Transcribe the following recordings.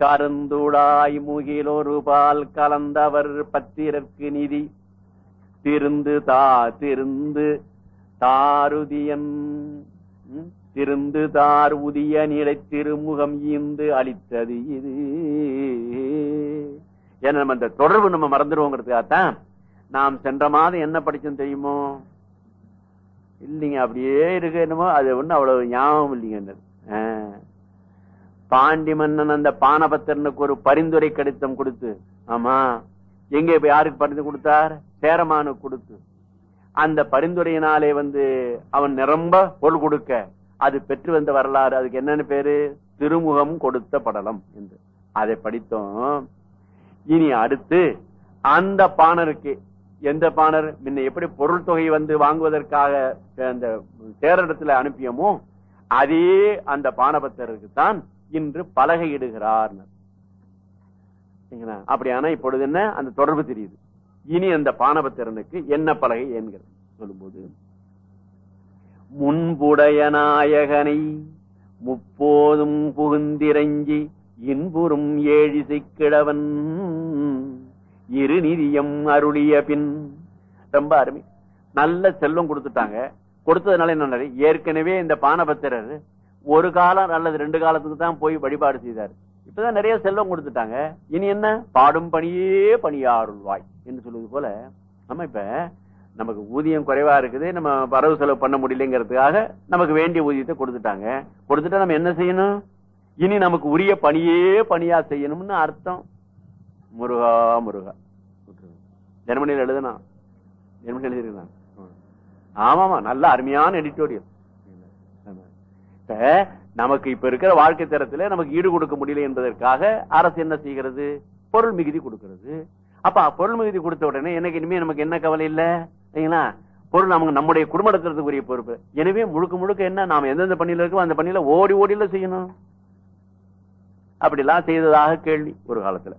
கருந்துடாய் முகிலொரு பால் கலந்தவர் பத்திரக்கு நிதி. திருந்து தா திருந்து தாருதியன். திருந்து தார் உதிய நிலை திருமுகம் ஈந்து அளித்தது இது. ஏன்னா நம்ம இந்த தொடர்பு நம்ம மறந்துடுவோங்கிறதுக்காகத்தான் நாம் சென்ற மாதம் என்ன படிச்சோம் தெரியுமோ? இல்லைங்க அப்படியே இருக்கு என்னமோ அது ஒண்ணு அவ்வளவு ஞாபகம் இல்லைங்க ஆ. பாண்டி மன்னன் அந்த பானபத்திரனுக்கு ஒரு பரிந்துரை கடிதம் கொடுத்து ஆமா எங்க இப்ப யாருக்கு பரிந்து கொடுத்தார்? சேரமானு கொடுத்து. அந்த பரிந்துரையினாலே வந்து அவன் நிரம்ப பொருள் கொடுக்க அது பெற்று வந்த வரலாறு அதுக்கு என்னன்னு பேரு? திருமுகம் கொடுத்த படலம் என்று. அதை படித்தோம். இனி அடுத்து அந்த பாணருக்கு எந்த பாணர்? முன்ன எப்படி பொருள் தொகை வந்து வாங்குவதற்காக அந்த சேரிடத்துல அனுப்பியமோ அதே அந்த பானபத்தருக்கு தான் இன்று பலகை இடுகிறார் அப்படியானா இப்பொழுது என்ன? அந்த தொடர்பு தெரியுது. இனி அந்த பானபத்திரனுக்கு என்ன பலகை என்கிறது? சொல்லும்போது முன்புடைய நாயகனை முப்போதும் புகுந்திரஞ்சி இன்புறும் ஏழிசை கிழவன் இருநிதியம் அருளிய பின் ரொம்ப அருமை. நல்ல செல்வம் கொடுத்துட்டாங்க. கொடுத்ததுனால என்ன ஏற்கனவே இந்த பானபத்திரர் ஒரு காலம் அல்லது ரெண்டு காலத்துக்கு தான் போய் வழிபாடு செய்தார். இப்பதான் நிறைய செல்வம் கொடுத்துட்டாங்க. இனி என்ன? பாடும் பணியே பணியாருள்வாய் என்று சொல்லுவது போல நம்ம இப்ப நமக்கு ஊதியம் குறைவா இருக்குது நம்ம வரவு செலவு பண்ண முடியலங்கிறதுக்காக நமக்கு வேண்டிய ஊதியத்தை கொடுத்துட்டாங்க. கொடுத்துட்டா நம்ம என்ன செய்யணும்? இனி நமக்கு உரிய பணியே பணியா செய்யணும்னு அர்த்தம். முருகா முருகா. ஜெர்மனியில் எழுதுனா ஜெர்மனியில் எழுதிருக்கலாம் ஆமாமா நல்ல அருமையான எடிட்டோரியல் நமக்கு இப்ப இருக்கிற வாழ்க்கை தரத்துல நமக்கு ஈடு கொடுக்க முடியல என்பதற்காக அரசு என்ன செய்கிறது? பொருள் மிகுதி கொடுக்கிறது. அப்ப பொருள் மிகுதி கொடுத்த உடனே எனக்கு இனிமே நமக்கு என்ன கவலை இல்ல? சரிங்களா? பொருள் நமக்கு நம்முடைய குடும்பத்துக்குரிய பொறுப்பு. எனவே முழுக்க முழுக்க என்ன? நாம எந்தெந்த பணியில இருக்கோ அந்த பணியில ஓடி ஓடில செய்யணும். அப்படிலாம் செய்ததாக கேள்வி ஒரு காலத்துல.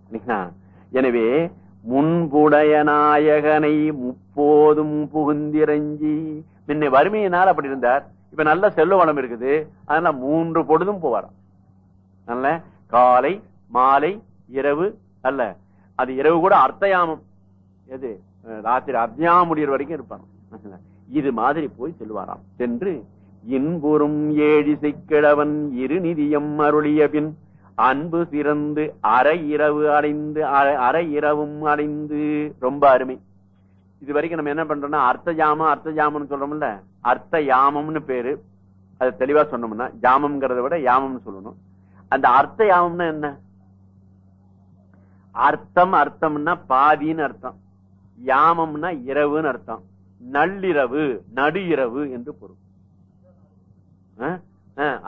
எனவே முன்புடைய நாயகனை முப்போதும் புகுந்திரஞ்சி முன்ன வறுமையினால் அப்படி இருந்தார். இப்ப நல்ல செல்வ வளம் இருக்குது. அதனால மூன்று பொழுதும் போவாராம் நல்ல காலை மாலை இரவு அல்ல. அது இரவு கூட அர்த்தயாமம். எது? ராத்திரி அத்தியாயம் முடிகிற வரைக்கும் இருப்பான் இது மாதிரி போய் செல்வாராம். சென்று இன்புறும் ஏழிசை கிழவன் இருநிதியம் அருளிய பின் அன்பு சிறந்து அரை இரவு அடைந்து அரை இரவும் அடைந்து. ரொம்ப அருமை. இது வரைக்கும் நம்ம என்ன பண்றோம்னா அர்த்த ஜாமம் அர்த்த ஜாமம்னு சொல்றோம்ல அர்த்த யாமம்னு பேரு. அது தெளிவா சொன்னோம்னா ஜாமம்ங்கிறத விட யாமம்னு சொல்லணும். அந்த அர்த்த யாமம்னா என்ன? அர்த்தம் அர்த்தம்னா பாதின்னு அர்த்தம். யாமம்னா இரவுன்னு அர்த்தம். நள்ளிரவு நடு இரவு என்று பொருள்.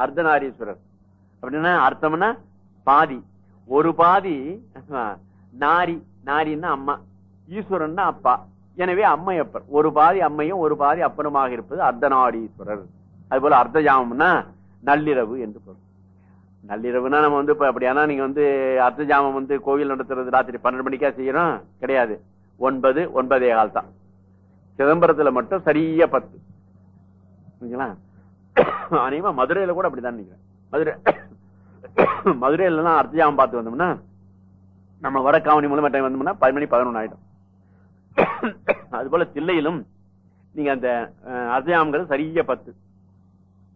அர்த்தநாரீஸ்வரர். அப்படின்னா அர்த்தம்னா பாதி. ஒரு பாதி நாரி. நாரின்னா அம்மா. ஈஸ்வரன்னா அப்பா. எனவே அம்மையப்பர். ஒரு பாதி அம்மையும் ஒரு பாதி அப்பனுமாக இருப்பது அர்த்தநாடீஸ்வரர். அது போல அர்த்தஜாமம்னா நள்ளிரவு என்று பொருள். நள்ளிரவுனா நம்ம வந்து இப்ப அப்படியானா நீங்க வந்து அர்த்த ஜாமம் வந்து கோவில் நடத்துறது ராத்திரி பன்னெண்டு மணிக்கா செய்யறோம்? கிடையாது. ஒன்பது ஒன்பதே கால் தான் சிதம்பரத்துல மட்டும் சரியா பத்து. சரிங்களா? அநேகமா மதுரையில கூட அப்படிதான் நினைக்கிறேன். மதுரை மதுரையில எல்லாம் அர்த்த ஜாமம் பார்த்து வந்தோம்னா நம்ம வடக்காவணி மூலமா டைம் வந்தோம்னா பத்து மணி பதினொன்னு அதுபோல அது போல தில்லையிலும் நீங்க அந்த அஹ், சரியா பத்து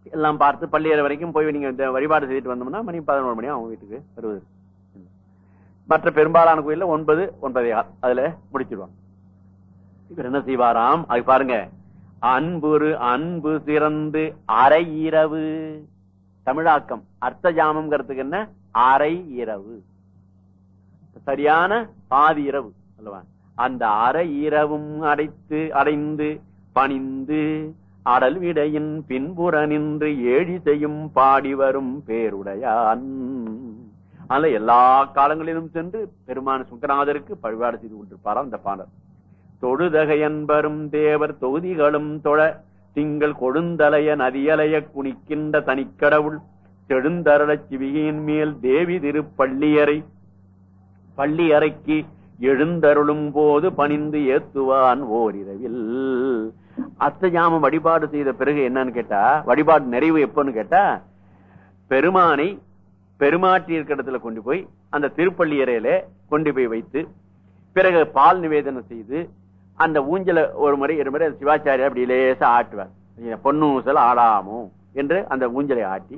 எல்லாம் பார்த்து பள்ளியறை வரைக்கும் போய் நீங்க இந்த வழிபாடு செய்துட்டு வந்தோம்னா மணி பதினோரு மணி அவங்க வீட்டுக்கு வருவது. மற்ற பெரும்பாலான கோயில்ல ஒன்பது ஒன்பதே அதுல முடிச்சிருவாங்க. இவர் என்ன செய்வாராம்? அது பாருங்க. அன்புரு அன்பு சிறந்து அரை இரவு. தமிழாக்கம் அர்த்த ஜாமம்ங்கிறதுக்கு என்ன? அரை இரவு. சரியான பாதி இரவு அல்லவா? அந்த அரை இரவும் அடைத்து அடைந்து பணிந்து அடல் விடையின் பின்புற நின்று ஏழி செய்யும் பாடி வரும் பேருடையான். எல்லா காலங்களிலும் சென்று பெருமான சுங்கநாதருக்கு பழிபாடு செய்து கொண்டிருப்பாராம் இந்த பாடல். தொழுதகை என்பரும் தேவர் தொகுதிகளும் தொழ திங்கள் கொழுந்தலைய நதியலைய குனிக்கின்ற தனிக்கடவுள் செழுந்தரள சிவிகையின் மேல் தேவி திருப்பள்ளியறை பள்ளியறைக்கு எழுந்தருளும் போது பணிந்து ஏத்துவான் ஓரிரவில். அத்தஜாமம் வழிபாடு செய்த பிறகு என்னன்னு கேட்டா வழிபாடு நிறைவு எப்பன்னு கேட்டா பெருமானை பெருமாட்டி இருக்கிற இடத்துல கொண்டு போய் அந்த திருப்பள்ளி இறையில கொண்டு போய் வைத்து பிறகு பால் நிவேதனம் செய்து அந்த ஊஞ்சல ஒரு முறை இரு முறை சிவாச்சாரியா அப்படி லேசா ஆட்டுவார். பொண்ணு ஊசல் ஆடாமோ? என்று அந்த ஊஞ்சலை ஆட்டி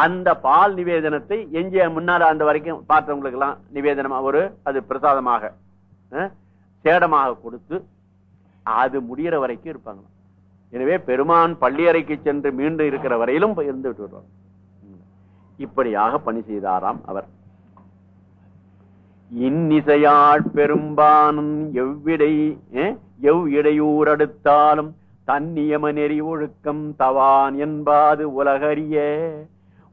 அந்த பால் நிவேதனத்தை எஞ்சிய முன்னால அந்த வரைக்கும் பார்த்தவங்களுக்கு எல்லாம் நிவேதனமா ஒரு அது பிரசாதமாக சேடமாக கொடுத்து அது முடிகிற வரைக்கும் இருப்பாங்க. எனவே பெருமான் பள்ளியறைக்கு சென்று மீண்டும் இருக்கிற வரையிலும் இருந்து விட்டு வருவார். இப்படியாக பணி செய்தாராம் அவர். இன்னிசையாள் பெரும்பானும் எவ்விடை எவ் இடையூர் அடுத்தாலும் தன்னியம நெறி ஒழுக்கம் தவான் என்பாது உலகறிய.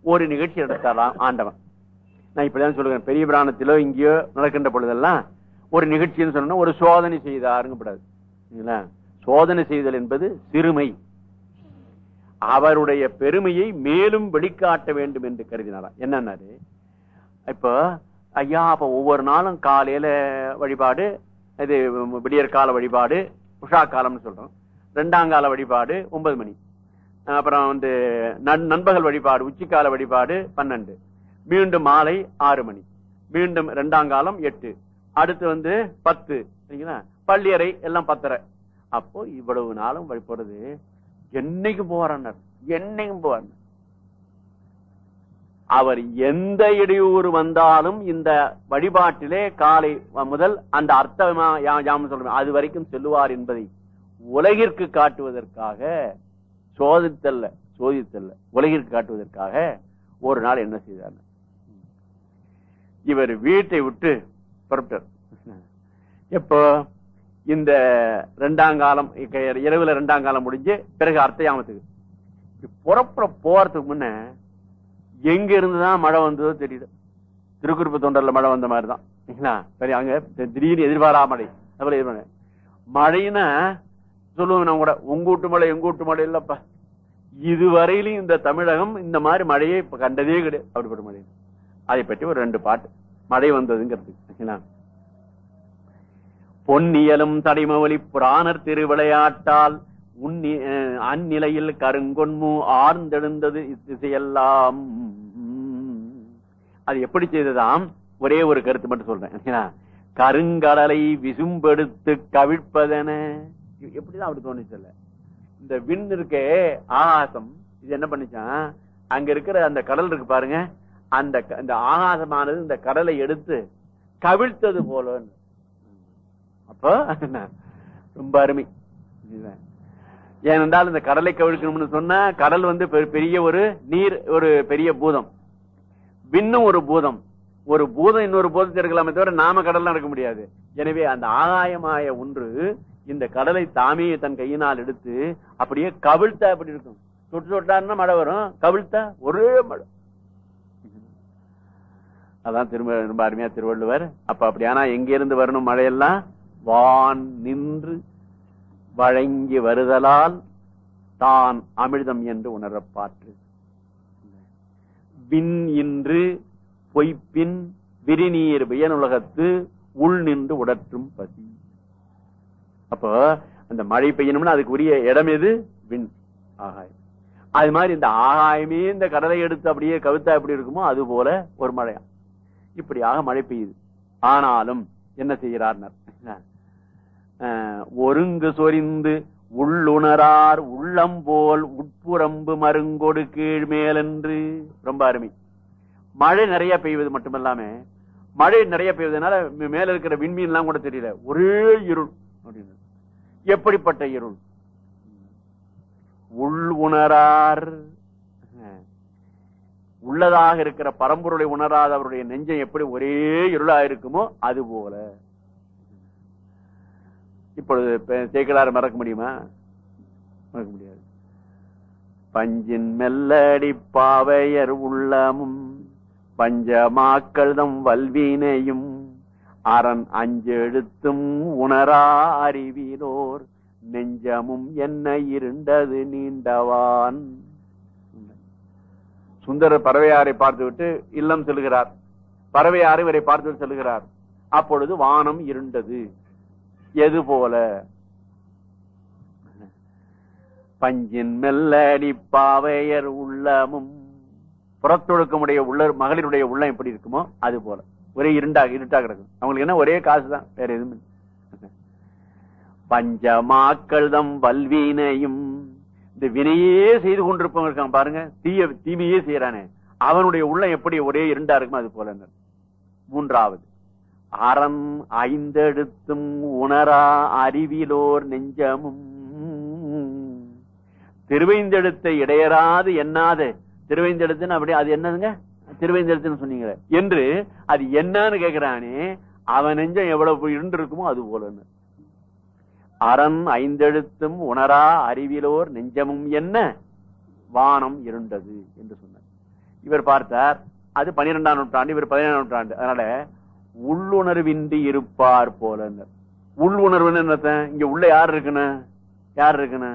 ஒரு நிகழ்ச்சி நடத்தாராம் ஆண்டவன். நான் இப்படிதான் சொல்லுவேன் பெரிய பிராணத்திலோ இங்கேயோ நடக்கின்ற பொழுதெல்லாம் ஒரு நிகழ்ச்சின்னு சொன்னா ஒரு சோதனை செய்தாருங்கப்படாது. சரிங்களா? சோதனை செய்தல் என்பது சிறுமை. அவருடைய பெருமையை மேலும் வெளிக்காட்ட வேண்டும் என்று கருதினாராம். என்னன்னாரு? இப்போ ஐயா அப்ப ஒவ்வொரு நாளும் காலையில வழிபாடு இது விடியற்கால வழிபாடு உஷா காலம்னு சொல்றோம். ரெண்டாம் கால வழிபாடு ஒன்பது மணி. அப்புறம் வந்து நண்பகல் வழிபாடு உச்சிக்கால வழிபாடு பன்னெண்டு. மீண்டும் மாலை ஆறு மணி. மீண்டும் இரண்டாம் காலம் எட்டு. அடுத்து வந்து பத்து. சரிங்களா? பள்ளியறை எல்லாம் பத்தரை. அப்போ இவ்வளவு நாளும் வழிபடுறது என்னைக்கும் போறார் என்னைக்கும் போறார் அவர் எந்த இடையூறு வந்தாலும் இந்த வழிபாட்டிலே காலை முதல் அந்த அர்த்தமா யா- சொல்றேன். அது வரைக்கும் செல்லுவார் என்பதை உலகிற்கு காட்டுவதற்காக சோதித்தல்ல சோதித்தல்ல. உலகிற்கு காட்டுவதற்காக ஒரு நாள் என்ன செய்தார்? இவர் வீட்டை விட்டு புறப்பட்டார். எப்போ? இந்த ரெண்டாம் காலம் இரவுல ரெண்டாம் காலம் முடிஞ்சு பிறகு அர்த்தயாமத்துக்கு இப்படி புறப்புற போறதுக்கு முன்ன எங்க இருந்துதான் மழை வந்ததோ தெரியல. திருக்குறிப்பு தொண்டர்ல மழை வந்த மாதிரி தான் சரி அங்க திடீர்னு எதிர்பாரா மழை எதிர்பார மழைன்னா சொல்லுவோம் நம்ம கூட. உங்கூட்டு மழை எங்கூட்டு மழை இல்லப்பா. இதுவரையிலும் இந்த தமிழகம் இந்த மாதிரி மழையை இப்ப கண்டதே கிடையாது. அப்படிப்பட்ட மழை. அதை பற்றி ஒரு ரெண்டு பாட்டு. மழை வந்ததுங்கிறது. பொன்னியலும் தடைமவழி புராணர் திருவிளையாட்டால் உன்னி அந்நிலையில் கருங்கொன்மு ஆர்ந்தெழுந்தது இசையெல்லாம் அது எப்படி செய்ததாம்? ஒரே ஒரு கருத்து மட்டும் சொல்றேன். கருங்கடலை விசும்பெடுத்து கவிழ்ப்பதென. எப்படிதான் அப்படி தோணுச்சு இல்ல இந்த விண் இருக்கே ஆகாசம் இது என்ன பண்ணிச்சான் அங்க இருக்கிற அந்த கடல் இருக்கு பாருங்க அந்த க- அந்த ஆகாசமானது இந்த கடலை எடுத்து கவிழ்த்தது போல அப்போ என்ன? ரொம்ப அருமை. இதுதான். ஏனென்றால் இந்த கடலை கவிழ்க்கணும்னு சொன்னா கடல் வந்து பெ- பெரிய ஒரு நீர் ஒரு பெரிய பூதம். விண்ணும் ஒரு பூதம். ஒரு பூதம் இன்னொரு பூதத்தை இருக்கலாமே தவிர நாம கடல்ல இருக்க முடியாது. எனவே அந்த ஆகாயமாய ஒன்று இந்த கடலை தாமே தன் கையினால் எடுத்து அப்படியே கவிழ்த்தா அப்படி இருக்கும்? தொட்டு தொட்டாருன்னா மழை வரும். கவிழ்த்தா ஒரே மழை. அதான் திரும்ப ரொம்ப அருமையா திருவள்ளுவர். அப்ப அப்படி ஆனா எங்க இருந்து வரணும் மழையெல்லாம்? வான் நின்று வழங்கி வருதலால் தான் அமிர்தம் என்று உணரப்பாற்று விண் இன்று பொய்ப்பின் விரிநீர் வியனுலகத்து உள் நின்று உடற்றும் பசி. அப்போ அந்த மழை பெய்யணும்னா அதுக்கு உரிய இடம் எது? விண். ஆகாயம். அது மாதிரி இந்த ஆகாயமே இந்த கடலை எடுத்து அப்படியே கவித்தா எப்படி இருக்குமோ அது போல ஒரு மழையா இப்படியாக மழை பெய்யுது. ஆனாலும் என்ன செய்கிறார் ஒருங்கு சொரிந்து உள்ளுணரார் உள்ளம் போல் உட்புறம்பு மருங்கொடு கீழ் மேலென்று ரொம்ப அருமை. மழை நிறைய பெய்வது மட்டுமல்லாம மழை நிறைய பெய்வதனால மேல இருக்கிற விண்மீன் எல்லாம் கூட தெரியல. ஒரே இருள். எப்படிப்பட்ட இருள்? உள் உணரார் உள்ளதாக இருக்கிற பரம்பொருளை உணராத அவருடைய நெஞ்சம் எப்படி ஒரே இருளா இருக்குமோ அது போல. இப்பொழுது சேக்கலாறு மறக்க முடியுமா? மறக்க முடியாது. பஞ்சின் மெல்லடி பாவையர் உள்ளமும் பஞ்சமாக்கள்தம் வல்வினையும் அரண் அஞ்செழுத்தும் உணரா அறிவிலோர் நெஞ்சமும் என்ன இருண்டது நீண்டவான். சுந்தரர் பறவையாரை பார்த்துவிட்டு இல்லம் செல்கிறார். பறவையாறு இவரை பார்த்து செல்கிறார். அப்பொழுது வானம் இருண்டது. எது போல? பஞ்சின் மெல்லடி பாவையர் உள்ளமும் புறத்தொழுக்கமுடைய உள்ள மகளிருடைய உள்ளம் எப்படி இருக்குமோ அது போல. ஒரே இருண்டா இருட்டா கிடக்கும் அவங்களுக்கு என்ன ஒரே காசு தான் வேற எதுவும் பஞ்சமாக்கள் தம் வல்வினையும் இந்த வினையே செய்து கொண்டிருப்பவங்க இருக்காங்க பாருங்க. தீய தீமையே செய்யறானே. அவனுடைய உள்ளம் எப்படி ஒரே இருண்டா இருக்குமோ அது போல மூன்றாவது அறம் ஐந்தெடுத்தும் உணரா அறிவிலோர் நெஞ்சமும். திருவைந்தெடுத்த இடையராது எண்ணாது. திருவைந்தெடுத்துன்னு அப்படி அது என்னதுங்க? திருவைந்தெடுத்துன்னு சொன்னீங்க என்று அது என்னன்னு கேக்குறானே அவன் நெஞ்சம் எவ்வளவு இருண்டு இருக்குமோ அது போலன்னு. அறம் ஐந்தெழுத்தும் உணரா அறிவிலோர் நெஞ்சமும் என்ன? வானம் இருண்டது என்று சொன்னார். இவர் பார்த்தார் அது பனிரெண்டாம் நூற்றாண்டு இவர் பதினேழாம் நூற்றாண்டு அதனால உள்ளுணர்வின்றி இருப்பார் போல உள்ளுணர்வுன்னு என்ன இங்க உள்ள யார் இருக்குன்னு? யார் இருக்குன்னு?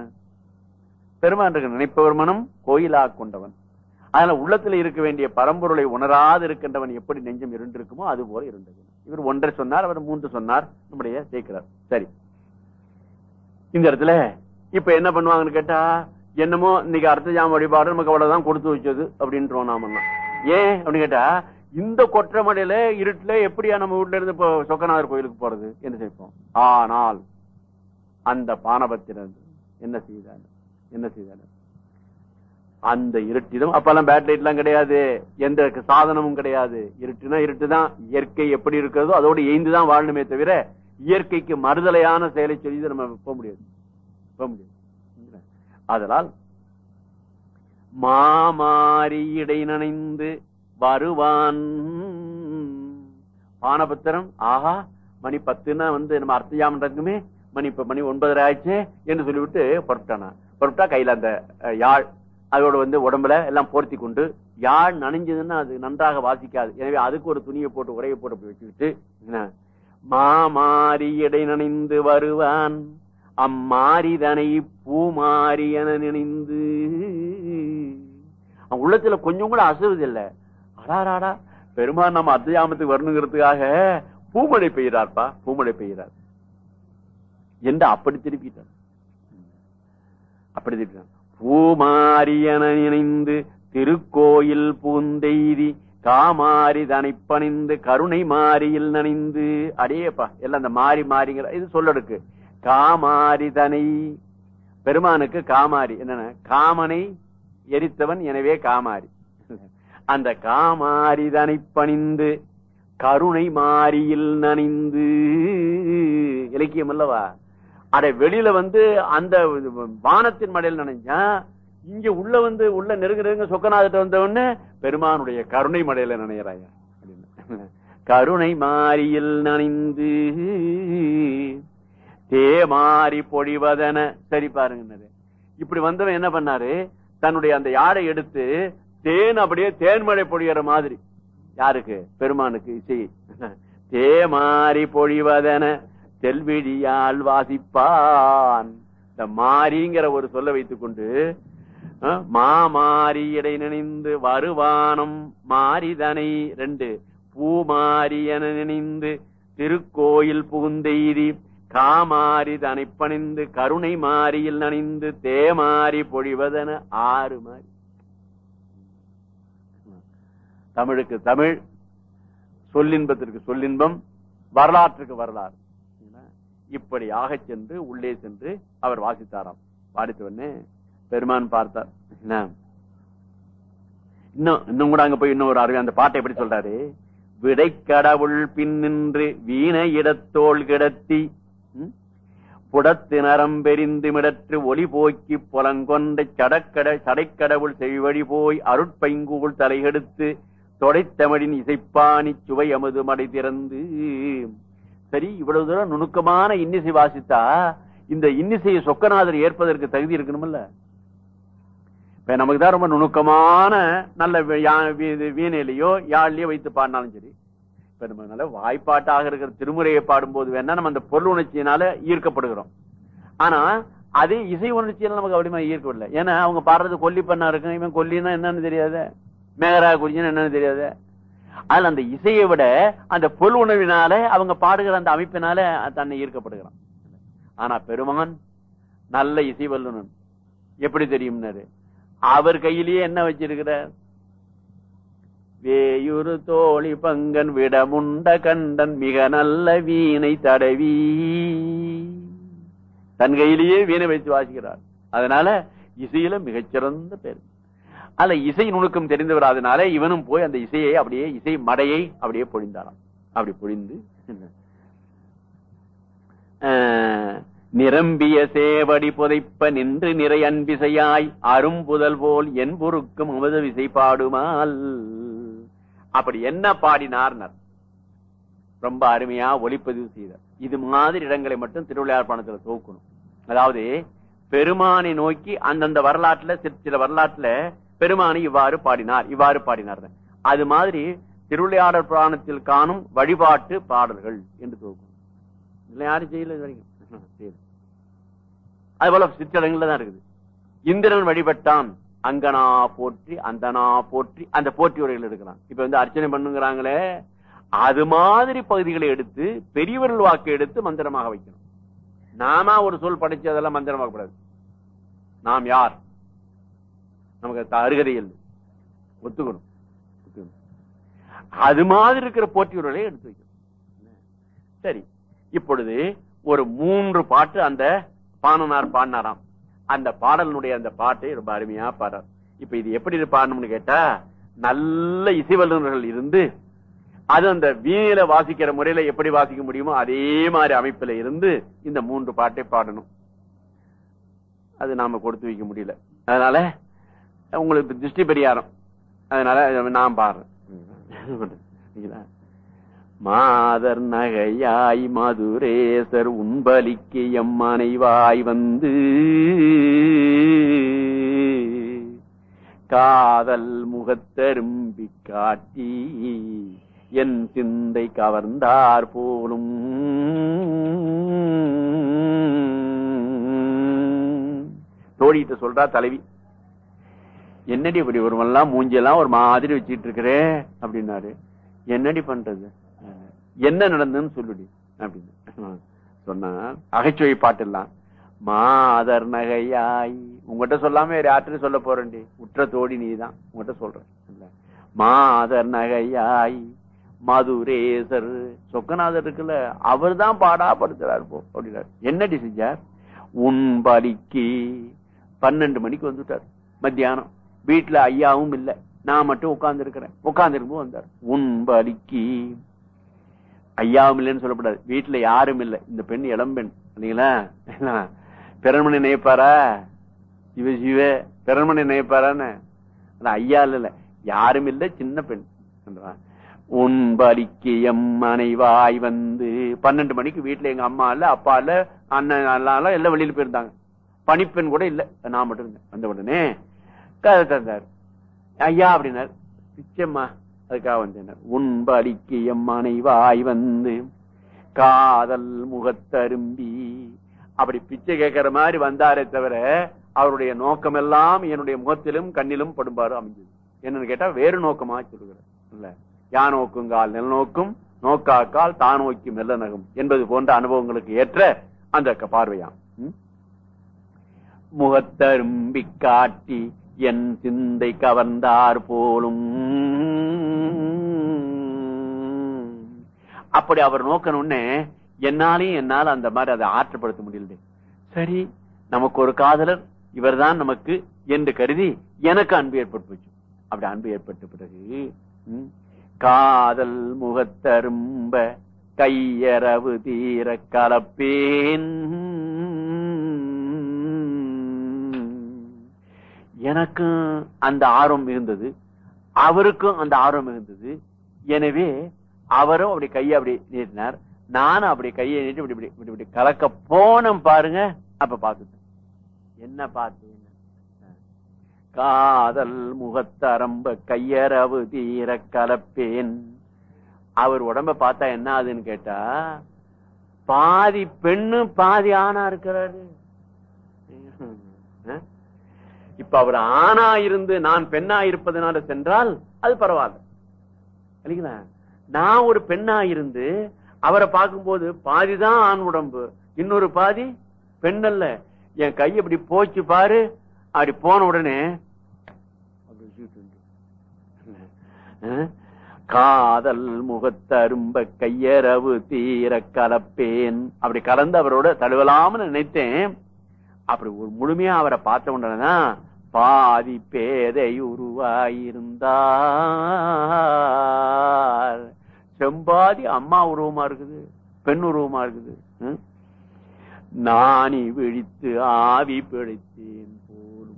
பெருமான் இருக்கு நினைப்பவர் மனம் கோயிலா கொண்டவன். அதனால உள்ளத்துல இருக்க வேண்டிய பரம்பொருளை உணராது இருக்கின்றவன் எப்படி நெஞ்சம் இருந்திருக்குமோ அது போல இருந்தது. இவர் ஒன்றை சொன்னார் அவர் மூன்று சொன்னார் நம்முடைய சேர்க்கிறார் சரி. இந்த இடத்துல இப்ப என்ன பண்ணுவாங்கன்னு கேட்டா என்னமோ இன்னைக்கு அர்த்த ஜாம வழிபாடு நமக்கு அவ்வளவுதான் கொடுத்து வச்சது அப்படின்றோம் நாம ஏன் அப்படின்னு கேட்டா இந்த கொற்றமடையில இருட்டுல எப்படியா நம்ம வீட்டுல இருந்து இப்போ சொக்கநாதர் கோயிலுக்கு போறது? என்ன செய்வோம்? ஆனால் அந்த பானபத்திரன் என்ன செய்தார்? என்ன செய்தார்? அந்த இருட்டிலும் அப்பெல்லாம் பேட் லைட் எல்லாம் கிடையாது. எந்த சாதனமும் கிடையாது. இருட்டுனா இருட்டுதான். இயற்கை எப்படி இருக்கிறதோ அதோடு எய்ந்துதான் வாழணுமே தவிர இயற்கைக்கு மறுதலையான செயலை செய்து நம்ம போக முடியாது. போக முடியாது. அதனால் மாமாரி இடை நனைந்து வருவான். பானபத்திரம் ஆஹா மணி பத்துன்னா வந்து நம்ம அர்த்தஜாமம் மணி இப்ப மணி ஒன்பதரை ஆயிடுச்சு என்று சொல்லிவிட்டு புறப்பட்டானா. புறப்பட்டா கையில அந்த யாழ் அதோட வந்து உடம்புல எல்லாம் போர்த்தி கொண்டு யாழ் நனைஞ்சதுன்னா அது நன்றாக வாசிக்காது. எனவே அதுக்கு ஒரு துணியை போட்டு உரையை போட்டு வச்சுக்கிட்டு என்ன, மாமாரி இடை நனைந்து வருவான். அம்மாரிதனை பூமாரி என நினைந்து. அவன் உள்ளத்துல கொஞ்சம் கூட அசருது இல்ல. அடாராடா பெருமான் நம்ம அத்தியாமத்துக்கு வரணுங்கிறதுக்காக பூமழை பெய்கிறார்ப்பா. பூமழை பெய்கிறார். என்று அப்படி திருப்பிட்டார்? அப்படி திருப்பிட்டார். பூமாரியன நினைந்து திருக்கோயில் பூந்தெய்தி காமாரி தனிப்பணிந்து பணிந்து கருணை மாரியில் நனைந்து அடேப்பா எல்லாம் அந்த மாறி மாறிங்கிற இது சொல்லடுக்கு. காமாரி தனை பெருமானுக்கு காமாரி என்னன்னா? காமனை எரித்தவன் எனவே காமாரி. அந்த காமாரி தனை பணிந்து கருணை மாரியில் நனைந்து இலக்கியம் அல்லவா? அட வெளியில வந்து அந்த வானத்தின் மடையில் நனைஞ்சா இங்க உள்ள வந்து உள்ள நெருங்க நெருங்க சொக்கநாதட்ட வந்தவொடனே பெருமானுடைய கருணை மடையில நினைறாயா கருணை மாறியில் நனைந்து தே மாறி பொழிவதன. சரி பாருங்க இப்படி வந்தவன் என்ன பண்ணாரு? தன்னுடைய அந்த யாடை எடுத்து தேன் அப்படியே தேன்மழை பொழியற மாதிரி. யாருக்கு? பெருமானுக்கு இசை தே மாறி பொழிவதன. செல்விழியால் வாசிப்பான். இந்த மாரிங்கிற ஒரு சொல்ல வைத்துக் கொண்டு அஹ், மாமாரி இடை நினைந்து வருவானம் மாரிதனை ரெண்டு பூமாரி என நினைந்து திருக்கோயில் புகுந்தெய்தி காமாரி தனை பணிந்து கருணை மாறியில் நனைந்து தேமாரி பொழிவதன ஆறு மாறி. தமிழுக்கு தமிழ் சொல்லின்பத்திற்கு சொல்லின்பம் வரலாற்றுக்கு வரலாறு. இப்படி சென்று உள்ளே சென்று அவர் வாசித்தாராம் வாடித்த உடனே பெருமான் பார்த்தார் என்ன? இன்னும் இன்னும் கூட அங்க போய் இன்னும் ஒரு அருமை அந்த பாட்டை எப்படி சொல்றாரு விடை கடவுள் பின் நின்று வீண இடத்தோள் கிடத்தி ம்? புடத்து நரம் பெரிந்து மிடற்று ஒளி போக்கி புலங்கொண்ட சடக்கட சடைக்கடவுள் செழிவழி போய் அருட்பைங்கூழ் தலையெடுத்து தொடைத்தமிழின் இசைப்பாணி சுவை அமது மடை திறந்து சரி இவ்வளவு தூரம் நுணுக்கமான இன்னிசை வாசித்தா இந்த இன்னிசையை சொக்கநாதர் ஏற்பதற்கு தகுதி இருக்கணும்ல இப்ப நமக்கு தான் ரொம்ப நுணுக்கமான நல்ல வீணையிலையோ யாழ்லயோ வைத்து பாடினாலும் சரி இப்ப நம்ம நல்ல வாய்ப்பாட்டாக இருக்கிற திருமுறையை பாடும்போது வேணா நம்ம அந்த பொருள் உணர்ச்சியினால ஈர்க்கப்படுகிறோம். ஆனா அதே இசை உணர்ச்சியில நமக்கு அப்படிமா ஈர்க்கவில்லை. ஏன்னா அவங்க பாடுறது கொல்லி பண்ணா இருக்கு இவன் கொல்லின்னா என்னன்னு தெரியாது? மேகரா குறிஞ்சின்னு என்னன்னு தெரியாது? அதுல அந்த இசையை விட அந்த பொல் உணர்வினால அவங்க பாடுகிற அந்த அமைப்பினால தன்னை ஈர்க்கப்படுகிறான். ஆனா பெருமான் நல்ல இசை வல்லுனன் எப்படி தெரியும்னாரு? அவர் கையிலேயே என்ன வச்சிருக்கிறார்? வேயுறு தோழி பங்கன் விடமுண்ட கண்டன் மிக நல்ல வீணை தடவி. தன் கையிலேயே வீணை வைத்து வாசிக்கிறார். அதனால இசையில மிகச்சிறந்த பேர். அல்ல இசை நுணுக்கம் தெரிந்து அதனால இவனும் போய் அந்த இசையை அப்படியே இசை மடையை அப்படியே பொழிந்தாராம். அப்படி பொழிந்து ஆஹ், நிரம்பிய சேவடி புதைப்ப நின்று நிறை அன்பிசையாய் அரும்புதல் போல் என் பொருக்கும் அமுத விசை பாடுமால். அப்படி என்ன பாடினார்னர்? ரொம்ப அருமையா ஒளிப்பதிவு செய்தார். இது மாதிரி இடங்களை மட்டும் திருவிழா பணத்துல தோக்கணும் அதாவது பெருமானை நோக்கி அந்தந்த வரலாற்றுல சில வரலாற்றுல பெருமானி இவ்வாறு பாடினார் இவ்வாறு பாடினார். அது மாதிரி திருவிளையாடல் புராணத்தில் காணும் வழிபாட்டு பாடல்கள் என்று தோக்கணும் இதுல யாரும் செய்யல வரைக்கும். அது போல சிற்றடங்கள்ல தான் இருக்குது. இந்திரன் வழிபட்டான் அங்கனா போற்றி அந்தனா போற்றி அந்த போற்றி உரைகள் எடுக்கிறான் இப்ப வந்து அர்ச்சனை பண்ணுங்கிறாங்களே அது மாதிரி பகுதிகளை எடுத்து பெரியவர்கள் வாக்கு எடுத்து மந்திரமாக வைக்கணும். நாம ஒரு சொல் படைச்சு அதெல்லாம் மந்திரமாக கூடாது. நாம் யார்? நமக்கு அருகதை இல்லை. ஒத்துக்கணும். அது மாதிரி இருக்கிற போற்றி எடுத்து வைக்கணும். சரி. இப்பொழுது ஒரு மூன்று பாட்டு அந்த பாணனார் பாடினாராம். அந்த பாடலினுடைய அந்த பாட்டை ரொம்ப அருமையா பாடுறார். இப்ப இது எப்படி பாடணும்னு கேட்டா நல்ல இசை வல்லுநர்கள் இருந்து அது அந்த வீணையில வாசிக்கிற முறையில எப்படி வாசிக்க முடியுமோ அதே மாதிரி அமைப்புல இருந்து இந்த மூன்று பாட்டை பாடணும். அது நாம கொடுத்து வைக்க முடியல. அதனால உங்களுக்கு திருஷ்டி பெரியாரம். அதனால நான் பாடுறேன் மாதர் நகையாய் மதுரேசர் உண்பலிக்கு எம்மனைவாய் வந்து காதல் முகத்தரும்பி காட்டி என் சிந்தை கவர்ந்தார் போலும். தோழிகிட்ட சொல்றா தலைவி என்னடி இப்படி ஒருவெல்லாம் மூஞ்செல்லாம் ஒரு மாதிரி வச்சுட்டு இருக்கிறே அப்படின்னாரு. என்னடி பண்றது? என்ன நடந்ததுன்னு சொல்லுடி அப்படின்னு. சொன்னா அகைச்சுவை பாட்டெல்லாம். மாதர் நகையாய். உங்ககிட்ட சொல்லாம வேற யார்கிட்ட சொல்ல போறேன்டி. உற்ற தோடி நீ தான் உங்ககிட்ட சொல்றேன். இல்ல. மாதர் நகையாய் மதுரேசர். சொக்கநாதர் இருக்குல்ல அவர் தான் பாடாப்படுத்துறாரு போ அப்படின்னாரு. என்னடி செஞ்சார்? உன் பலிக்கு பன்னெண்டு மணிக்கு வந்துட்டார். மத்தியானம். வீட்டுல ஐயாவும் இல்ல. நான் மட்டும் உட்கார்ந்து இருக்கிறேன் உட்கார்ந்து இருக்கும்போது வந்தார். உன்ப பலிக்கு ஐயாவும் இல்லைன்னு சொல்லக்கூடாது வீட்டுல யாரும் இல்ல. இந்த பெண் இளம்பெண் இல்லைங்களா? பிறன்மணி நினைப்பாரா? சிவ சிவ பிறன்மணி நினைப்பாரான்னு. ஐயா இல்ல யாரும் இல்ல சின்ன பெண். என்றா. எம் மனைவாய் வந்து பன்னெண்டு மணிக்கு வீட்டுல எங்க அம்மா இல்ல அப்பா இல்ல அண்ணன் எல்லாம் எல்லாம் வெளியில போயிருந்தாங்க. பணிப்பெண் கூட இல்ல. நான் மட்டும் இருந்தேன். வந்த உடனே கதை தந்தார் ஐயா அப்படின்னார். பிச்சம்மா அதுக்காக வந்தேன் உண்ப பலிக்கு எம் மனைவாய் வந்து காதல் முகத்தரும்பி அப்படி பிச்சை கேட்கிற மாதிரி வந்தாரே தவிர அவருடைய நோக்கம் எல்லாம் என்னுடைய முகத்திலும் கண்ணிலும் படும்பாரு அமைஞ்சது. என்னன்னு கேட்டா வேறு நோக்கமா சொல்லுகிறார். இல்ல யா நோக்குங்கால் நெல் நோக்கும் நோக்காக்கால் தான் நோக்கி மெல்ல நகும் என்பது போன்ற அனுபவங்களுக்கு ஏற்ற அந்த பார்வையாம். முகத்தரும்பி காட்டி என் சிந்தை கவர்ந்தார் போலும். அப்படி அவர் நோக்கணும்னு என்னாலையும் என்னால் அந்த மாதிரி அதை ஆற்றப்படுத்த முடியல சரி நமக்கு ஒரு காதலர் இவர்தான் நமக்கு என்று கருதி எனக்கு அன்பு ஏற்பட்டு போச்சு. அப்படி அன்பு ஏற்பட்ட பிறகு காதல் முகத்தரும்ப கையரவு தீர கலப்பேன். எனக்கும் அந்த ஆர்வம் இருந்தது. அவருக்கும் அந்த ஆர்வம் இருந்தது. எனவே அவரும் அப்படி கையை அப்படி நீட்டினார். நானும் அப்படி கையை நீட்டி இப்படி இப்படி இப்படி இப்படி கலக்க போனோம் பாருங்க. அப்ப பார்த்துட்டேன். என்ன பார்த்தேன் காதல் முகத்தரம்ப கையரவு தீர கலப்பேன். அவர் உடம்ப பார்த்தா என்ன ஆகுதுன்னு கேட்டா பாதி பெண்ணு பாதி ஆணா இருக்கிறாரு. இப்ப அவர் ஆணா இருந்து நான் பெண்ணா இருப்பதனால சென்றால் அது பரவாயில்ல. இல்லைங்களா? நான் ஒரு பெண்ணா இருந்து அவரை பார்க்கும்போது பாதிதான் ஆண் உடம்பு. இன்னொரு பாதி பெண் அல்ல என் கை இப்படி போச்சு பாரு. அப்படி போன உடனே அப்படி காதல் முகத்தரும்ப கையரவு தீர கலப்பேன். அப்படி கலந்து அவரோட தழுவலாம்னு நினைத்தேன். அப்படி ஒரு முழுமையா அவரை பார்த்த உடனேதான் பாதி பேதை உருவாயிருந்தார். செம்பாதி அம்மா உருவமா இருக்குது பெண் உருவமா இருக்குது. ம்? நாணி விழித்து ஆவி பிழைத்தேன் போலும்.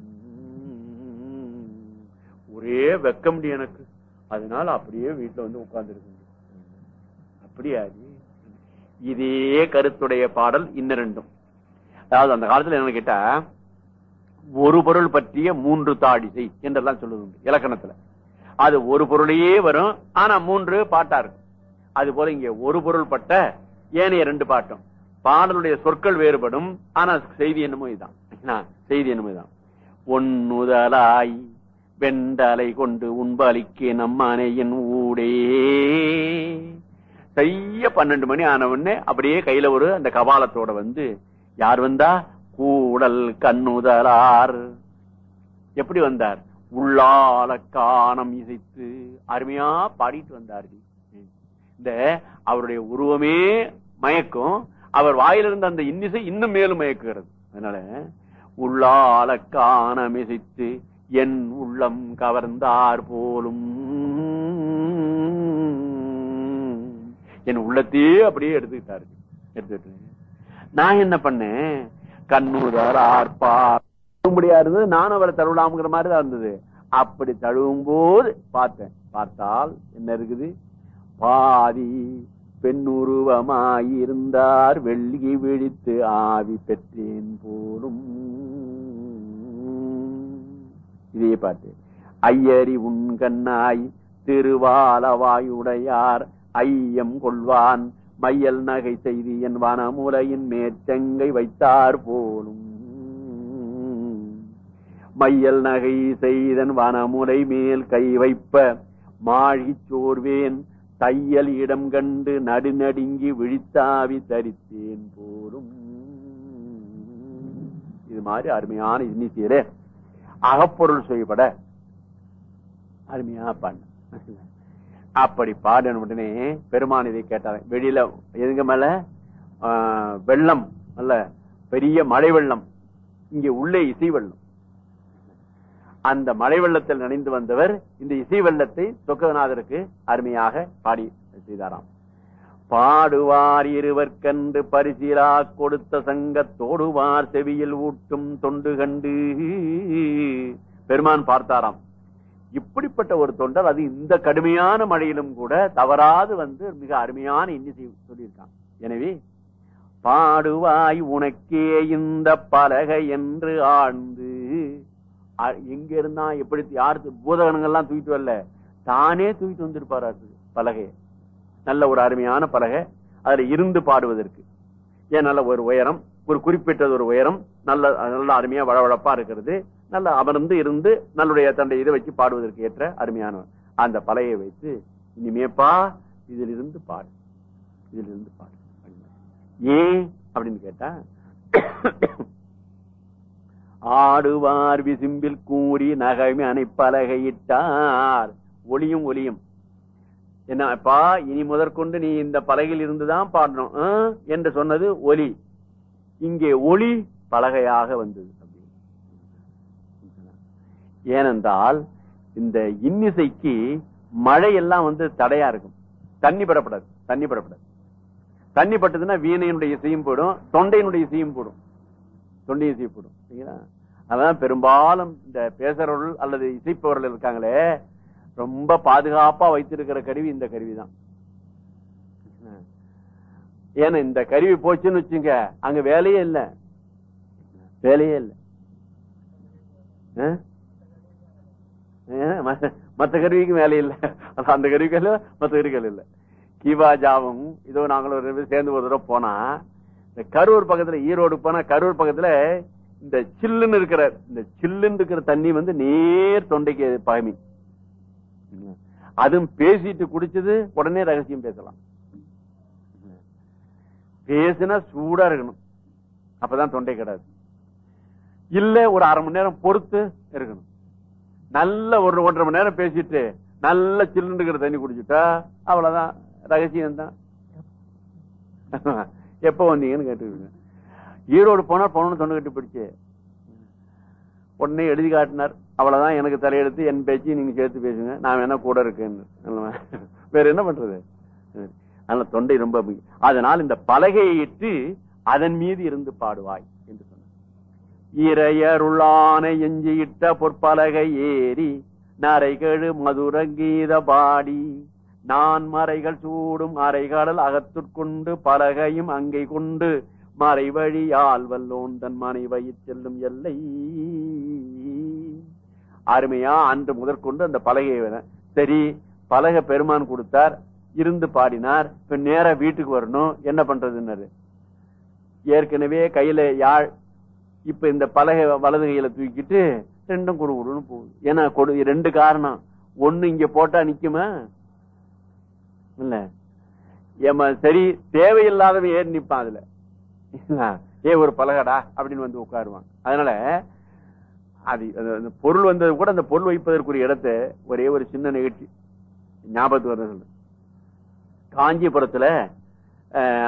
ஒரே வெக்க முடியும் எனக்கு. அதனால அப்படியே வீட்டுல வந்து உட்கார்ந்துருக்கு அப்படியா இதே கருத்துடைய பாடல் இன்னும் ரெண்டும். அதாவது அந்த காலத்துல என்ன கேட்டா ஒரு பொருள் பற்றிய மூன்று தாடிசை என்றெல்லாம் சொல்லுது உண்டு, இலக்கணத்துல. அது ஒரு பொருளையே வரும் ஆனா மூன்று பாட்டா இருக்கும். அது போல இங்க ஒரு பொருள் பட்ட ஏனைய ரெண்டு பாட்டும். பாடலுடைய சொற்கள் வேறுபடும் ஆனா செய்தி என்னமோ இதுதான். என்ன? செய்தி என்னமோ இதுதான். ஒன்னுதலாய் வெண்டலை கொண்டு உண்பலிக்கு நம்மானையின் ஊடே. செய்ய பன்னெண்டு மணி ஆன உடனே அப்படியே கையில ஒரு அந்த கபாலத்தோட வந்து யார் வந்தா? கூடல் கண்ணுதலார். எப்படி வந்தார்? உள்ளால காணம் இசைத்து அருமையா பாடிட்டு வந்தார்கள் இந்த அவருடைய உருவமே மயக்கும். அவர் வாயிலிருந்த அந்த இன்னிசை இன்னும் மேலும் மயக்குகிறது. அதனால உள்ளால காணம் இசைத்து என் உள்ளம் கவர்ந்தார் போலும். என் உள்ளத்தையே அப்படியே எடுத்துக்கிட்டாரு. எடுத்துக்கிட்டு நான் என்ன பண்ணேன்? கண்ணூரார் ஆர்ப்பார். முடியா இருந்தது. நானும் அவரை தழுவலாம்ங்கிற மாதிரி தான் இருந்தது. அப்படி தழுவும் போது பார்த்தேன். பார்த்தால் என்ன இருக்குது? பாதி பெண்ணுருவமாயிருந்தார். வெள்ளி விழித்து ஆவி பெற்றேன் போலும். இதே பாட்டு ஐயரி உன் கண்ணாய் திருவாலவாயுடையார். ஐயம் கொள்வான். மையல் நகை செய்தி என் வனமுலையின் மேற்செங்கை வைத்தார் போலும். மையல் நகை செய்தன் வனமுலை மேல் கை வைப்ப மாழிச் சோர்வேன் தையல் இடம் கண்டு நடுநடுங்கி விழித்தாவி தரித்தேன் போலும். இது மாதிரி அருமையான இன்னிசையிலே அகப்பொருள் செய்யப்பட அருமையா பண்ண அப்படி பாடின உடனே பெருமான் இதை கேட்டார். வெளியில எதுங்க மேல? வெள்ளம் அல்ல பெரிய மழை வெள்ளம். இங்கே உள்ளே இசை வெள்ளம். அந்த மழை வெள்ளத்தில் நனைந்து வந்தவர் இந்த இசை வெள்ளத்தை சொக்கநாதருக்கு அருமையாக பாடி செய்தாராம். பாடுவார் இருவர்க்கன்று பரிசீலா கொடுத்த சங்கத்தோடுவார் செவியில் ஊட்டும் தொண்டு கண்டு. பெருமான் பார்த்தாராம். இப்படிப்பட்ட ஒரு தொண்டர் அது இந்த கடுமையான மழையிலும் கூட தவறாது வந்து மிக அருமையான இன்னிசை சொல்லியிருக்கான். எனவே பாடுவாய் உனக்கே இந்த பலகை என்று ஆழ்ந்து அ- எங்க இருந்தா எப்படி யாரு பூதகணங்கள்லாம் தூக்கிட்டு வரல தானே தூக்கிட்டு வந்திருப்பாரு அது நல்ல ஒரு அருமையான பலகை அதுல இருந்து பாடுவதற்கு. ஏன் நல்ல ஒரு உயரம் ஒரு குறிப்பிட்டது ஒரு உயரம் நல்ல நல்ல அருமையா வளவழப்பா இருக்கிறது. நல்ல அமர்ந்து இருந்து நல்லுடைய தன்னுடைய இதை வச்சு பாடுவதற்கு ஏற்ற அருமையான அந்த பலையை வைத்து இனிமேப்பா இதிலிருந்து பாடு. இதிலிருந்து பாடு. ஏன்? அப்படின்னு கேட்டா ஆடுவார் விசும்பில் கூறி நகமி அணைப்பலகையிட்டார் ஒளியும் ஒளியும். என்னப்பா இனி முதற்கொண்டு நீ இந்த பலகையில் இருந்துதான் பாடணும் ஆ? என்று சொன்னது ஒலி. இங்கே ஒளி பலகையாக வந்தது. ஏனென்றால் இந்த இன்னிசைக்கு மழை எல்லாம் வந்து தடையா இருக்கும். தண்ணி படப்படாது தண்ணி படப்படாது. தண்ணி பட்டதுன்னா வீணையினுடைய இசையும் போயிடும் தொண்டையினுடைய இசையும் போடும் தொண்டை இசையும் போடும் சரிங்களா? அதான் பெரும்பாலும் இந்த பேசுறவர்கள் அல்லது இசைப்பவர்கள் இருக்காங்களே ரொம்ப பாதுகாப்பா வைத்திருக்கிற கருவி இந்த கருவி தான் ஏன்னா இந்த கருவி போச்சுன்னு வச்சுங்க அங்க வேலையே இல்லை. வேலையே இல்லை. மற்ற ஏன் கருவிக்கு வேலை இல்லை. அந்த கருவிக்கு இல்ல மத்த கருவிகள் கீவா ஜாவும் இதோ நாங்களும் ஒரு பேர் சேர்ந்து ஒரு தடவை போனா இந்த கரூர் பக்கத்துல ஈரோடு போனா கரூர் பக்கத்துல இந்த சில்லுன்னு இருக்கிற இந்த சில்லுன்னு இருக்கிற தண்ணி வந்து நேர் தொண்டைக்கு பகமி அதுவும் பேசிட்டு குடிச்சது உடனே ரகசியம் பேசலாம். பேசினா சூடா இருக்கணும். அப்பதான் தொண்டை கிடையாது இல்ல ஒரு அரை மணி நேரம் பொறுத்து இருக்கணும். நல்ல ஒரு ஒன்றரை மணி நேரம் பேசிட்டு நல்ல சில்லுண்டுக்கிற தண்ணி குடிச்சுட்டா அவ்வளவுதான். ரகசியம் தான் எப்ப வந்தீங்கன்னு கேட்டுருங்க ஈரோடு போனா போனோம்னு தொண்டு கட்டி பிடிச்சு. உடனே எழுதி காட்டினார். அவ்வளவுதான் எனக்கு தலையெடுத்து என் பேச்சு நீங்க சேர்த்து பேசுங்க. நான் வேணா கூட இருக்கேன்னு. வேற என்ன பண்றது? அதனால தொண்டை ரொம்ப அதனால் இந்த பலகையை இட்டு அதன் மீது இருந்து பாடுவாய். இறையருளான எஞ்சியிட்ட பொற்பலகை ஏறி நரைகழு மதுர கீத பாடி நான் மறைகள் சூடும் அறைகடல் அகத்துட்கொண்டு பலகையும் அங்கை கொண்டு மறைவழியால் வல்லோன் தன் மனைவை செல்லும் எல்லை. அருமையா அன்று முதற்கொண்டு அந்த பலகையை வேணும் சரி பலகை பெருமான் கொடுத்தார் இருந்து பாடினார் இப்ப நேர வீட்டுக்கு வரணும் என்ன பண்றதுன்னாரு. ஏற்கனவே கையில யாழ் இப்ப இந்த பலகை வலது கையில தூக்கிட்டு ரெண்டும் கொடு கொடுன்னு போகுது. ஏன்னா கொடு ரெண்டு காரணம். ஒண்ணு இங்க போட்டா நிக்குமா? இல்ல. ஏமா சரி தேவையில்லாதவன் ஏறி நிப்பான் அதுல? ஏ ஒரு பலகடா அப்படின்னு வந்து உட்காருவான். அதனால அது அது- அந்த பொருள் வந்தது கூட அந்த பொருள் வைப்பதற்குரிய இடத்தை ஒரே ஒரு சின்ன நிகழ்ச்சி. ஞாபகத்து வருது காஞ்சிபுரத்துல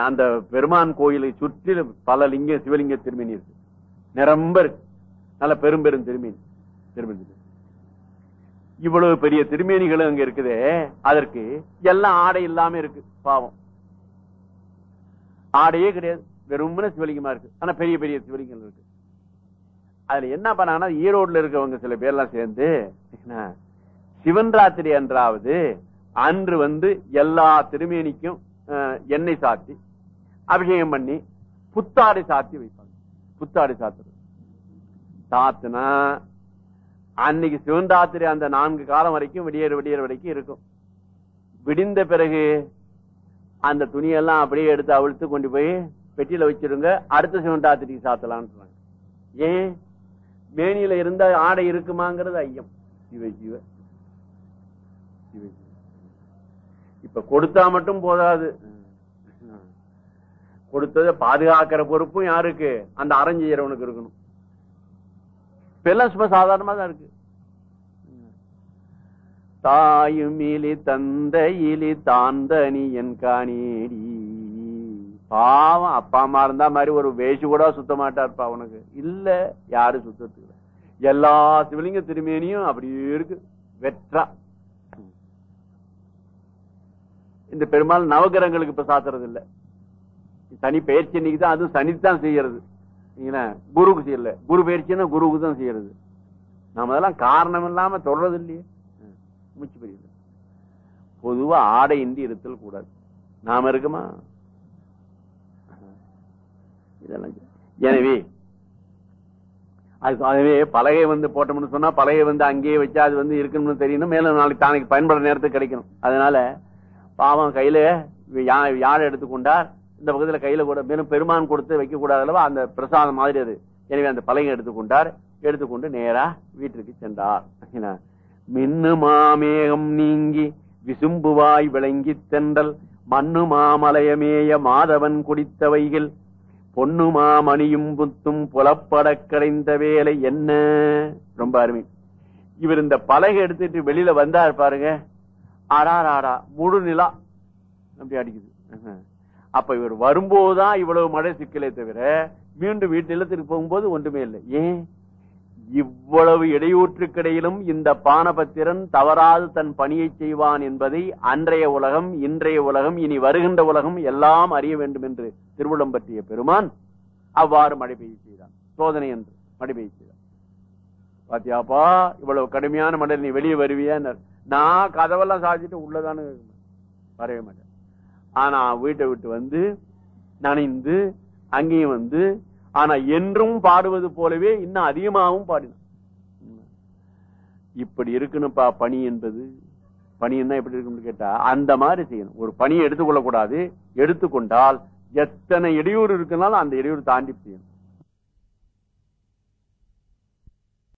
அந்த பெருமான் கோயிலை சுற்றிலும் பல லிங்க சிவலிங்க திருமணி இருக்கு. நிரம்ப இருக்கு. நல்ல பெரும் பெரும் திருமேனி திருமணி இவ்வளவு பெரிய திருமேனிகளும் அங்க இருக்குதே அதற்கு எல்லாம் ஆடை இல்லாம இருக்கு பாவம். ஆடையே கிடையாது வெறுமனே சிவலிங்கமா இருக்கு. ஆனா பெரிய பெரிய சிவலிங்கம் இருக்கு. அதுல என்ன பண்ணாங்கன்னா ஈரோடுல இருக்கவங்க சில பேர்லாம் சேர்ந்து சிவன் ராத்திரி அன்றாவது அன்று வந்து எல்லா திருமேனிக்கும் எண்ணெய் சாத்தி அபிஷேகம் பண்ணி புத்தாடை சாத்தி வைப்பாங்க. புத்தாடி சாத்துறது. சாத்துனா அன்னைக்கு சிவந்தாத்திரி அந்த நான்கு காலம் வரைக்கும் விடியற விடியற வரைக்கும் இருக்கும். விடிந்த பிறகு அந்த துணியெல்லாம் அப்படியே எடுத்து அவிழ்த்து கொண்டு போய் பெட்டியில வச்சிருங்க அடுத்த சிவந்தாத்திரிக்கு சாத்தலாம்னு சொன்னாங்க. ஏன்? மேனியில இருந்த ஆடை இருக்குமாங்கிறது ஐயம். சிவ சிவ. இப்ப கொடுத்தா மட்டும் போதாது. கொடுத்ததை பாதுகாக்கிற பொறுப்பும் யாருக்கு? அந்த அறஞ்செய்யறவனுக்கு இருக்கணும். இப்ப சும்மா சாதாரணமா தான் இருக்கு. தாயும் இலி தந்தையிலி தாந்தனி என் காணேடி. பாவம் அப்பா அம்மா இருந்தா மாதிரி ஒரு வேஷு கூட சுத்த மாட்டார்ப்பா அவனுக்கு. இல்ல யாரும் சுத்தத்துக்கு எல்லா சிவலிங்க திருமேனியும் அப்படியே இருக்கு. வெற்றா. இந்த பெருமாள் நவகிரகங்களுக்கு இப்ப சாத்துறது இல்லை. சனி பயிற்சி இன்னைக்கு தான் அதுவும் சனித்தான் செய்யறது. குருவுக்கு குருக்கு செய்யல. குரு பயிற்சின்னா குருவுக்கு தான் செய்யறது. நம்ம அதெல்லாம் காரணம் இல்லாம தொடர்றது இல்லையே. மூச்சு பெரியது. பொதுவா இந்தி இருத்தல் கூடாது. நாம இருக்குமா? இதெல்லாம் எனவே அது அதுவே பலகை வந்து போட்டோம்னு சொன்னா பலகை வந்து அங்கேயே வச்சா அது வந்து இருக்கணும்னு தெரியணும். மேலும் நாளைக்கு தானைக்கு பயன்படுற நேரத்துக்கு கிடைக்கணும். அதனால பாவம் கையில யா- யாழ் எடுத்துக்கொண்டார். இந்த பகுதியில் கையில கூட மேலும் பெருமான் கொடுத்து வைக்க கூடாது அந்த பிரசாதம் மாதிரி அது. எனவே அந்த பலகை எடுத்துக்கொண்டார். எடுத்துக்கொண்டு நேரா வீட்டிற்கு சென்றார். என்ன? மின்னு மாமேகம் நீங்கி விசும்புவாய் விளங்கி தென்றல். மண்ணு மாமலையமேய மாதவன் குடித்தவைகள். பொன்னு மாமணியும் புத்தும் புலப்பட கடைந்த வேலை என்ன? ரொம்ப அருமை. இவர் இந்த பலகை எடுத்துட்டு வெளியில வந்தார் பாருங்க. ஆடா ஆடா முழு நிலா அப்படி அடிக்குது. அப்ப இவர் வரும்போதுதான் இவ்வளவு மழை சிக்கலே தவிர மீண்டும் வீட்டு நிலத்திற்கு போகும்போது ஒன்றுமே இல்லை. ஏன்? இவ்வளவு இடையூற்றுக்கிடையிலும் இந்த பானபத்திரன் தவறாது தன் பணியை செய்வான் என்பதை அன்றைய உலகம் இன்றைய உலகம் இனி வருகின்ற உலகம் எல்லாம் அறிய வேண்டும் என்று திருவுளம் பற்றிய பெருமான் அவ்வாறு மழை பெய்ய செய்தான். சோதனை என்று மழை பெய்ய செய்தான். பாத்தியாப்பா இவ்வளவு கடுமையான மழை நீ வெளியே வருவியா? நான் கதவெல்லாம் சாதிச்சுட்டு உள்ளதானு வரவே மாட்டேன். ஆனா வீட்டை விட்டு வந்து நனைந்து அங்கேயும் வந்து ஆனா என்றும் பாடுவது போலவே இன்னும் அதிகமாகவும் பாடினான். இப்படி இருக்கணும்ப்பா பணி என்பது. பணி என்ன எப்படி இருக்கும்னு கேட்டா அந்த மாதிரி செய்யணும். ஒரு பணியை எடுத்துக்கொள்ளக்கூடாது. எடுத்துக்கொண்டால் எத்தனை இடையூறு இருக்குனாலும் அந்த இடையூறு தாண்டி செய்யணும்